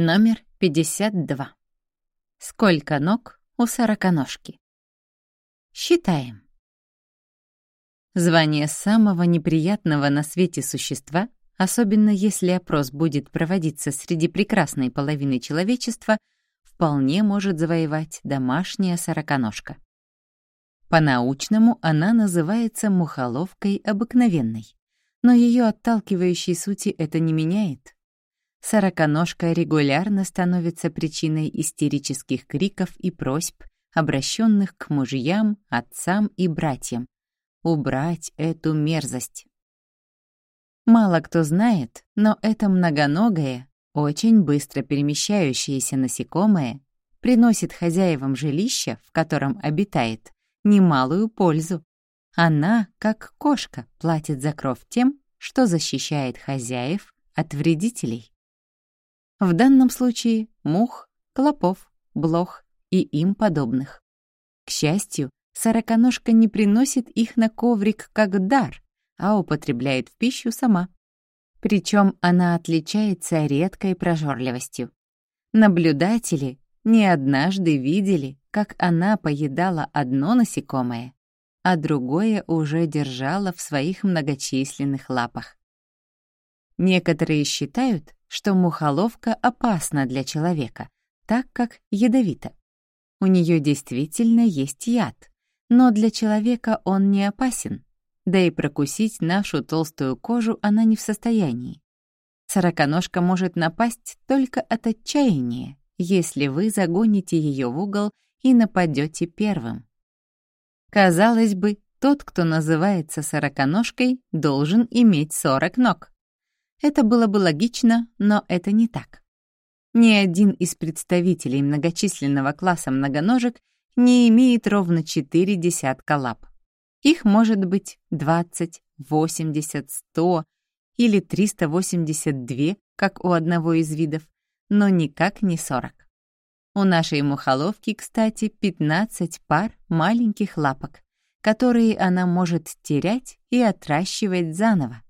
Номер 52. Сколько ног у сороконожки? Считаем. Звание самого неприятного на свете существа, особенно если опрос будет проводиться среди прекрасной половины человечества, вполне может завоевать домашняя сороконожка. По-научному она называется мухоловкой обыкновенной, но ее отталкивающей сути это не меняет. Сороконожка регулярно становится причиной истерических криков и просьб, обращенных к мужьям, отцам и братьям. Убрать эту мерзость. Мало кто знает, но это многоногое, очень быстро перемещающееся насекомое приносит хозяевам жилища, в котором обитает, немалую пользу. Она, как кошка, платит за кров тем, что защищает хозяев от вредителей. В данном случае мух, клопов, блох и им подобных. К счастью, сороконожка не приносит их на коврик как дар, а употребляет в пищу сама. Причем она отличается редкой прожорливостью. Наблюдатели не однажды видели, как она поедала одно насекомое, а другое уже держала в своих многочисленных лапах. Некоторые считают, что мухоловка опасна для человека, так как ядовита. У нее действительно есть яд, но для человека он не опасен, да и прокусить нашу толстую кожу она не в состоянии. Сороконожка может напасть только от отчаяния, если вы загоните ее в угол и нападете первым. Казалось бы, тот, кто называется сороконожкой, должен иметь сорок ног. Это было бы логично, но это не так. Ни один из представителей многочисленного класса многоножек не имеет ровно четыре десятка лап. Их может быть 20, 80, 100 или 382, как у одного из видов, но никак не 40. У нашей мухоловки, кстати, 15 пар маленьких лапок, которые она может терять и отращивать заново.